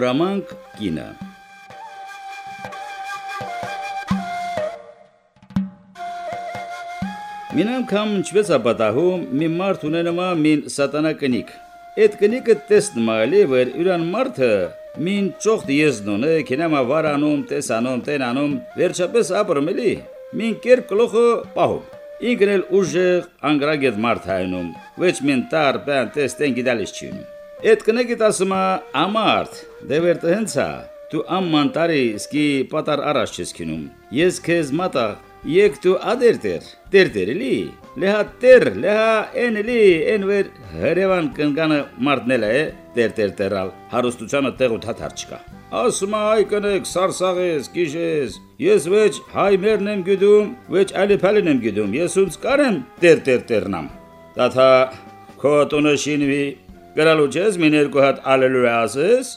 Խորամանկ կինը Մին անգամ ինչպես ապատահում մի մարդ ունենամա մին սատանա կնիկ։ Այդ կնիկը տեսնում ալի վեր յուրան մարդը մին ճոխտ եզնուն է կինամա վարանում, տեսանում, տենանում, վերջապես ապրում էլի։ Մին կեր կլոխը պահում։ Ինքն էլ ուժեղ անգրագետ մարդ հայնում, ոչ մին տար բան տեստեն գիտալիս չինում։ Այդ կնիկը ասում ամարտ, դեվերտը հենցա, դու ամման տարի սկի պատար առաջ չես քինում։ Ես քեզ մատա Եկ դու ադերտեր, դերտերելի, լեհա տեր, լեհա էնելի, են վեր հրևան կնկանը մարդնել է, դերտեր տերալ, հարուստությանը տեղ ու թաթար չկա։ Ասում այ կնեք, սարսաղես, կիշես, ես վեճ հայմերն եմ գդում, վեճ ալիփալին եմ գդում, ես ունց կարեմ դերտեր տերնամ։ Տաթա քո տունը շինվի, գրալու չես մին երկու հատ ալելույա ասես,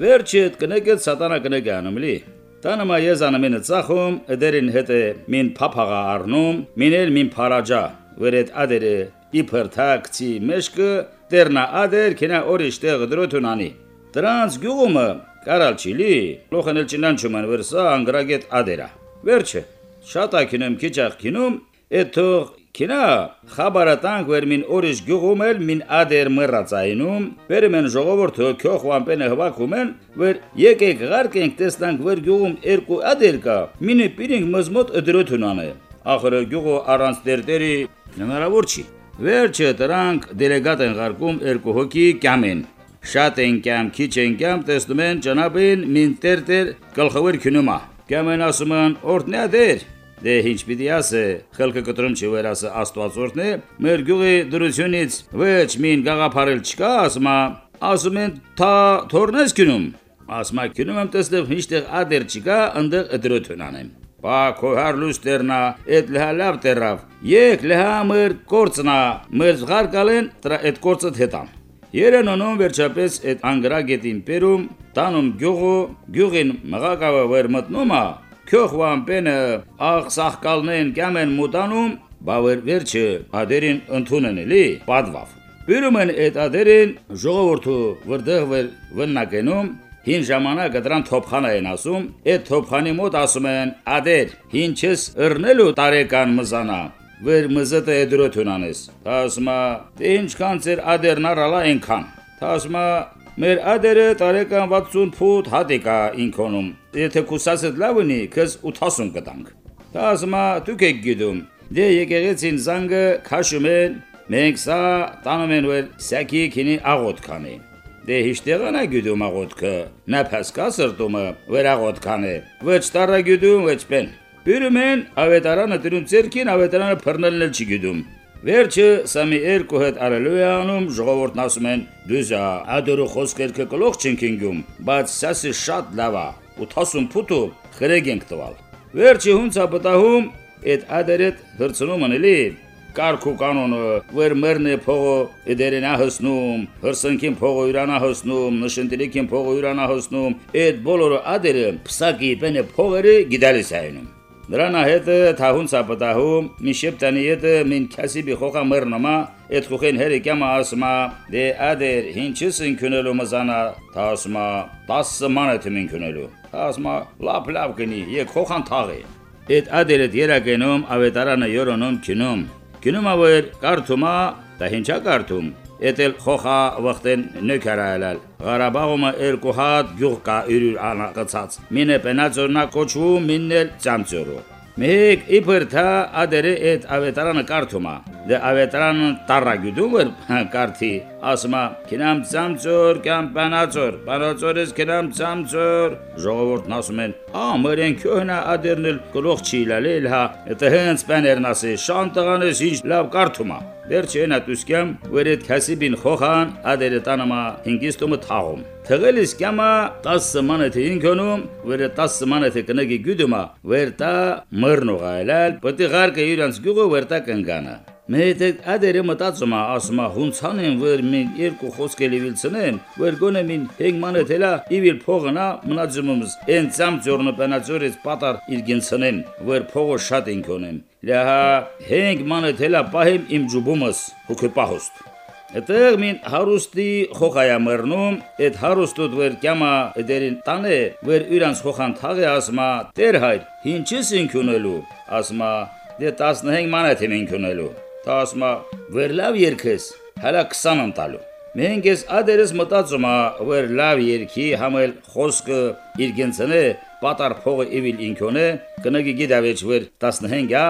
վերջի հետ կնեկը սատանա կնեկը անում լի։ Տանմա ես անամենը ցախում, դերին հետ մին փափաղա առնում, մինել մին փարաջա, վրետ ադերը իբր թակցի մեշկը դերնա ադեր քենա օրիշտեղ դրոթունանի։ Տրանս գյուղումը կարալ չիլի, լոխանել չնանչում են վրսա անգրագետ ադերա։ Վերջը, շատ ակինում քիչախ քինում, էթող Քինա խաբարատանք վեր մին օրիշ գյուղում էլ մին ադեր մռացայնում վերմեն ժողովուրդը քոխվամպենը հվակում են վեր եկեք գարկենք տեսնանք վեր գյուղում երկու ադեր կա մինը պիրինք մզմոտ դրոթունանը ախրը գյուղը առանց դերտերի հնարավոր չի վերջը դրանք դելեգատ են ղարկում երկու հոգի կամեն շատ են կամ քիչ են կամ տեսնում են ճանապին մին տերտեր գլխավոր քնումա կամեն ասում են օրտնա դեր Դե ինչ պիտի ասե, խելքը կտրում չի վեր ասը աստվածորդն է, մեր գյուղի դրությունից ոչ մին գաղափարել չկա, ասմա, ասում են թա թորնես գնում, ասմա գնում եմ տեսնեմ ինչտեղ ադեր չկա, ընդեղ դրություն անեմ։ Բա քոհար լուստերնա, այդ լհա լավ տերավ։ Եկ լհա մր կորցնա, մր զղարկալեն, դրա այդ կորցը հետամ։ Երենոնում վերջապես այդ անգրագետին պերում, տանում գյուղը, գյուղին մղակավը վեր մտնումա, Քյոխվան պենը աղ սախկալնեն կամեն մուտանում, բավեր վերջը ադերին ընդունեն էլի պատվավ։ Բյուրումն այդ ադերին ժողովրդու վրդեղ վեր վննակենում Հին ժամանակը դրան թոփխան են ասում, այդ թոփխանի մոտ ասում են՝ «Ադեր, հին չես ըռնելու տարեկան մզանա»։ Վեր մզը դե դրոթուն անես։ Ասմա, դե ինչքան ծեր ադերնարալա այնքան։ Ասմա, մեր ադերը տարեկան 60 ֆուտ հատիկա ինքոնում։ Եթե կուսասդ լավնի, քեզ 80 կտանք։ Դա ասма դուք եք գիտում։ Դե եկեղեցին զանգը քաշում են, մենք սա տանում են վեր սակի քինի աղոտ քանի։ Դե հիշտեղանա գյուդում աղոտքը, նա փասկա սրտումը վեր աղոտ քանի։ Ոչ տարա գյուդում, ոչ պեն։ Բյուրում են ավետարանը դրում ցերքին, ավետարանը փռնելն չի գյուդում։ Վերջը սամի երկու հետ արելու է անում, ժողովուրդն ասում են՝ «Դուզա, ադորը խոսքերքը կլող չինքինգում, բայց սասի շատ լավ է»։ 80 փուտու խրեգ ենք տվալ։ Վերջի հունցա բտահում այդ ադերետ հրցնում անելի կարգու կանոնը վեր մերնե փողը իդերենա հսնում հրսնքին փողը իրանա հսնում նշընտիրիկին փողը իրանա հսնում այդ բոլորը ադերը փսակի բենե փողերը գիդալիս այնում Նրանա հետը թահուն սապտահում մի շեպտանի հետը մին քասի բի խոխա մեռնամա այդ խոխեն հերը կյամա ասմա դե ադեր ինչս ինքնելու մզանա թասմա 10 մանա թմին քնելու ասմա լապ լապ գնի եկ խոխան թաղի այդ ադերդ երակենում ավետարանը յորոնում քնում քնում ավեր կարթումա դա ինչա կարթում Էտել խոխա վախտեն նկարայալ Ղարաբաղումը երկու հատ գյուղ կա յուրür անակացած մինը պենացորնա կոչվում միննել ծամծորո Մեկ իբր թա ադերը այդ ավետարանը կարդումա։ Դե ավետարանը տարագյուդում էր կարդի, ասմա կինամ ծամծոր կամ պանածոր, պանածորից կինամ ծամծոր։ Ժողովուրդն ասում են, «Ա, մերեն քյոհնա ադերնել գլոխ չի լալել հա»։ Դա հենց պաներն ասի, «Շան տղանես ինչ լավ կարդումա»։ Վերջին ատուսկյամ վերետ քասիբին խոխան ադերը տանամա հինգիստումը թաղում։ Թղելիս կյամա 10 մանեթի ինքոնում, վերը 10 մանեթի կնագի գյուդումա, վերտա մռնողայլալ, պտի գարկը իրանց գյուղը վերտա կնգանը։ Մեհետ ադերը մտածում է, ասում է, հունցան են վեր մին երկու խոսք էլի վիլցնեմ, վեր գոնե մին հենք մանե թելա իվիլ փողնա մնացումս, են ծամ ծորնը պենացորից պատար իր գինցնեմ, վեր փողը շատ ինքոնեմ։ Լահա հենք մանե թելա պահեմ իմ ջուբումս հոգե պահոստ։ Այդտեղ մին հարուստի խոխայա մռնում, այդ հարուստուդ վեր կյամա դերին տանը, վեր իրանց խոխան թաղի ասմա, «Տեր հայր, ինչի՞ս ինքունելու»։ Ասմա, «Դե 15 մանեթ եմ ինքունելու»։ Դա ասմա, «Վեր լավ երկես, հələ 20 ընտալու»։ Մենք ես ադերս մտածում ա, որ լավ երկի համել խոսքը իր գենցնե պատար փողը իվիլ ինքոնե կնագի գիդավեջ վեր 15-ա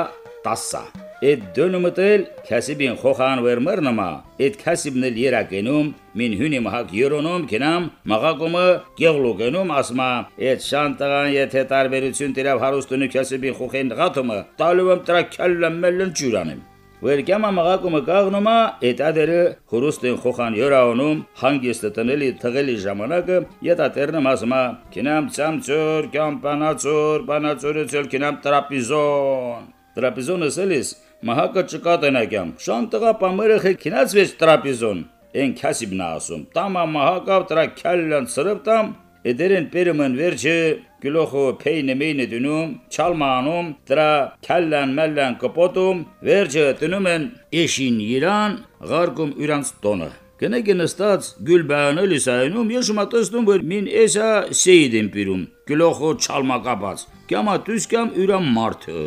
10-ա Այդ դոնումտել քասիբին խոխան վեր մռնմա այդ քասիբն էլ երակենում մին հունի մահակ յորոնում կենամ մաղակումը գեղլուգենում ասմա այդ շանտան եթե տարբերություն տիրավ հարուստունի քասիբին խոխեն գաթումը տալուım տրակյալը մելն ջուրանեմ Վերկյամա մաղակումը կաղնումա էտադերը հուրուստին խոխան յորաոնում հանգիստը տնելի թղելի ժամանակը յետատերնը մասմա կինամ ծամծոր կամպանացոր բանացորեցել կինամ տրապիզոն տրապիզոնը սելիս Մահակը ճկատենակյամ, շան տղա պամերը խեքինած վեճ տրապիզոն, են քասիբնա ասում, տամա մահակավ տրա քալլան սրբտամ, Էդերեն պերմն վերջը գլոխը փեյնը մեյնը դնում, չալմանում, դրա քալլան մալլան կպոտում, վերջը դնում են էշին իրան, ղարկում իրանց տոնը։ Կնեգը նստած գյուլբանը լիսայնում ես մտածում որ մին էսա սեյդին պիրում, գլոխը չալմակապած։ Կյամա դուս կամ ուրան մարդը։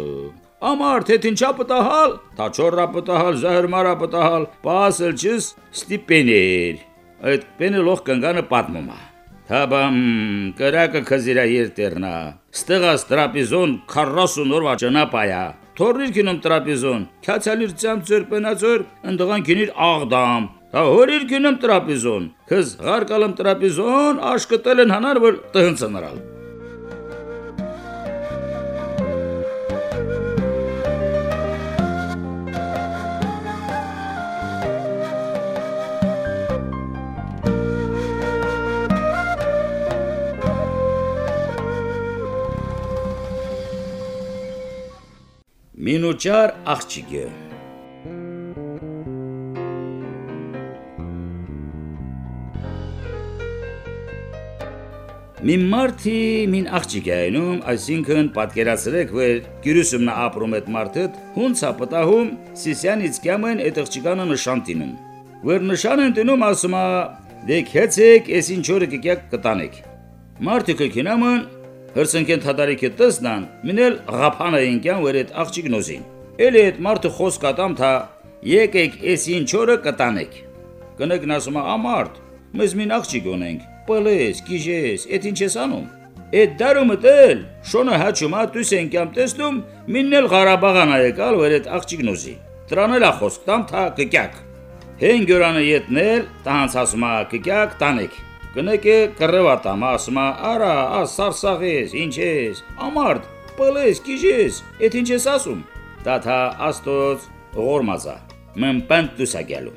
Ամար թե ինչա պտահալ, та չորա պտահալ, զահրմարա պտահալ, պասել չես ստիպեներ։ Այդ պենելող կնգանը պատմումա։ Թաբամ կրակը քզիրա երտերնա։ Ստեղած տրապիզոն 40 օրվա ճնապայա։ Թորիր կինում տրապիզոն, քացալիր ծամ ծեր պենածոր, ընդղան կինիր աղդամ։ Հա հորիր կինում տրապիզոն, քыз ղարկալım տրապիզոն աշկտել են հանար որ տհնցնրալ։ Մինուճար աղջիկը Մին մարտի մին աղջիկայնում, այսինքն պատկերացրեք, որ գյուրուսումն ապրում այդ մարդը, հունց ապտահում սիսյանից կյամեն այդ աղջիկանը նշանտինն։ Որ նշան են դնում ասումա, դեք հեցեք, ես ինչ օրը կկյակ կտանեք։ Մարդը կքինամն հրցնքեն թադարիքը տսնան, մինել ղափանը ինքյան որ այդ աղջիկնոզին։ Էլի այդ մարդը խոսք ատամ թա եկեք էս ինչ օրը կտանեք։ Կնեք ասում ամարտ, մեզ մին աղջիկ ունենք, պլես, գիժես, այդ ինչ ես անում։ Այդ դարումը դել, շոնը հաչումա դուս ենքամ տեսնում, միննել Ղարաբաղան եկալ որ այդ աղջիկնոզի։ Դրանել է խոսք տամ թա կկյակ։ Հեն գյորանը յետնել, տանց ասումա կկյակ տանեք։ Կնեկե կռվատամ, ասմա, արա, աս սարսաղես, ինչ ես, ամարդ, պլես, կիժես, էդ ինչ ես ասում։ Դաթա աստոց ողորմազա, մեն պանտ դուսագյալու։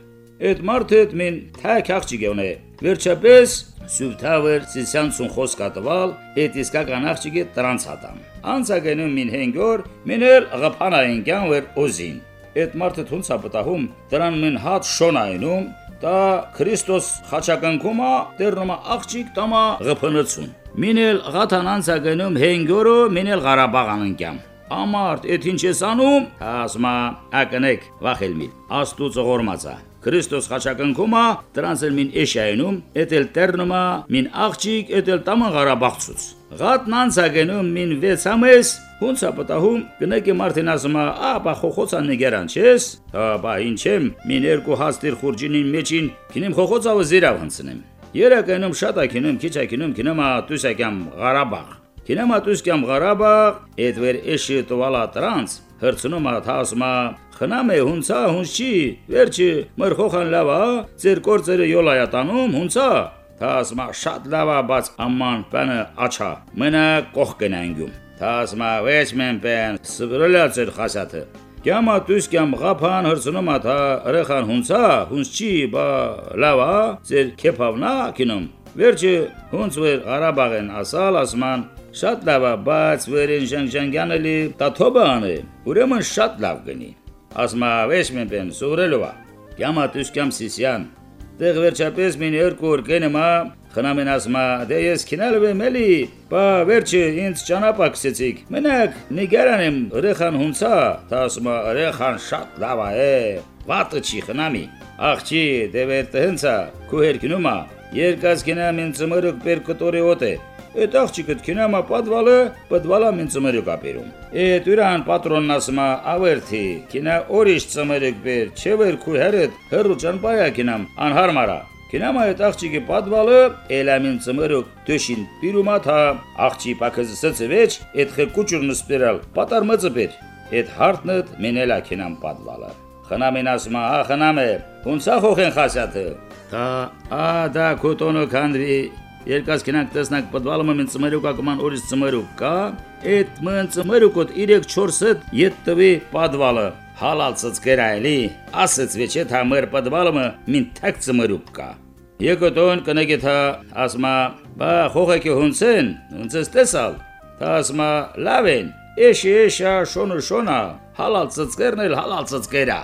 Այդ մարդը մին թակ աղջիկ ունե։ Վերջապես Սուվթավեր սիսյանցուն խոսքա տվալ, այդ իսկական աղջիկը տրանց հատամ։ Անցագենում մին հենգոր, մինել ղփանային կյան վեր օզին։ Այդ մարդը թունցա պտահում, դրան մին հատ շոնայնում, Դա Քրիստոս խաչակնքումա դեռնումա աղջիկ տամա ղփնցուն։ Մինել ղաթանանցա գնում հենգորո մինել Ղարաբաղաննկյամ։ Ամարտ, այդ ինչ ես անում։ Ասմա, ակնեք, վախելմի։ Աստուծո ղորմածա։ Քրիստոս խաչակնքումա տրանսել մին էշայնում, էտել տերնումա մին աղջիկ, էտել տամա Ղարաբաղցուց։ Ղատնանցա գնում մին վեցամես Հունցա պտահում գնեկի մարդին ասում «Ա, բա խոխոցան նգերան չես»։ Հա, բա ինչ եմ, մին երկու հաստիր խուրջինին մեջին, քինիմ խոխոցավը զիրավ հնցնեմ։ Երակայնում շատ ակինում, քիչ ակինում քինեմ ատուսակյամ Ղարաբաղ։ Քինեմ ատուսկյամ Ղարաբաղ, այդ վեր էշի տվալա տրանց, հրցնում աթասմա Խնամ է հունցա հունցի, վերջի մրխոխան լավա, ձեր կորցերը յոլայատանում հունցա, Թասմա շատ լավա բաց աման բանը աչա, մնա կող կնանգյում։ Թասմա վեճ մեն պեն սվրելացեր խասաթը։ Կյամա դուս կյամ ղափան հրցնում աթա ռեխան հունցա, հունց չի, բա լավա, ձեր քեփավնա կինում։ Վերջը հունց վեր Ղարաբաղեն ասալ ասման շատ լավա, բայց վերին ժանջանգյանը լի տաթոբան է։ Ուրեմն շատ լավ գնի։ Ասմա վեճ մեն սուրելովա։ Կյամա դուս կյամ սիսյան։ Դեղ վերջապես մին երկու օր կենեմա Խնամեն ասմա, դե ես քինալ եմ էլի, բա վերջը ինձ ճանապակցեցիք։ Մենակ նիգարան եմ ռեխան հունցա, տասմա ռեխան շատ լավ է։ Վատը չի խնամի։ Աղջի, դե վերտը հնցա, քու երկնումա։ Երկած կենամ ինձ մրուկ բեր կտորի օտե։ Այդ աղջիկը քինամա պատվալը, պատվալա մին ծմերուկ ապերում։ Այդ ուրան պատրոնն ասմա ավերթի, քինա օրիշ ծմերուկ բեր, չվեր քու հերդ, հրու ճանպայա քինամ, անհարմարա։ Քինամա այդ աղջիկի պատվալը, էլամին ծմերուկ դոշին պիրումաթա, աղջի պակզը սծվեջ, այդ խկուճուրն սպերալ, պատար մծպեր։ Այդ հարտնը մենելա քինամ պատվալը։ Խնամին ասմա, ա խնամե, հունցա խոխեն խասյաթը։ Դա ա դա կոտոնը քանդվի Երկած կնանք տեսնանք պատվալումը մեն ծմերուկա կման օրից ծմերուկ կա, այդ մեն ծմերուկոտ 3-4 ետ տվի պատվալը հալալցած կերայլի, ասեց վեչե թա մեր պատվալումը մին թակ ծմերուկ կա։ Եկոտոն կնագի թա ասմա, բա խոխեկի հունցեն, հունցես տեսալ, թա ասմա լավ են, էշի էշա շոնը շոնա, հալալցած կերնել հալալցած կերա։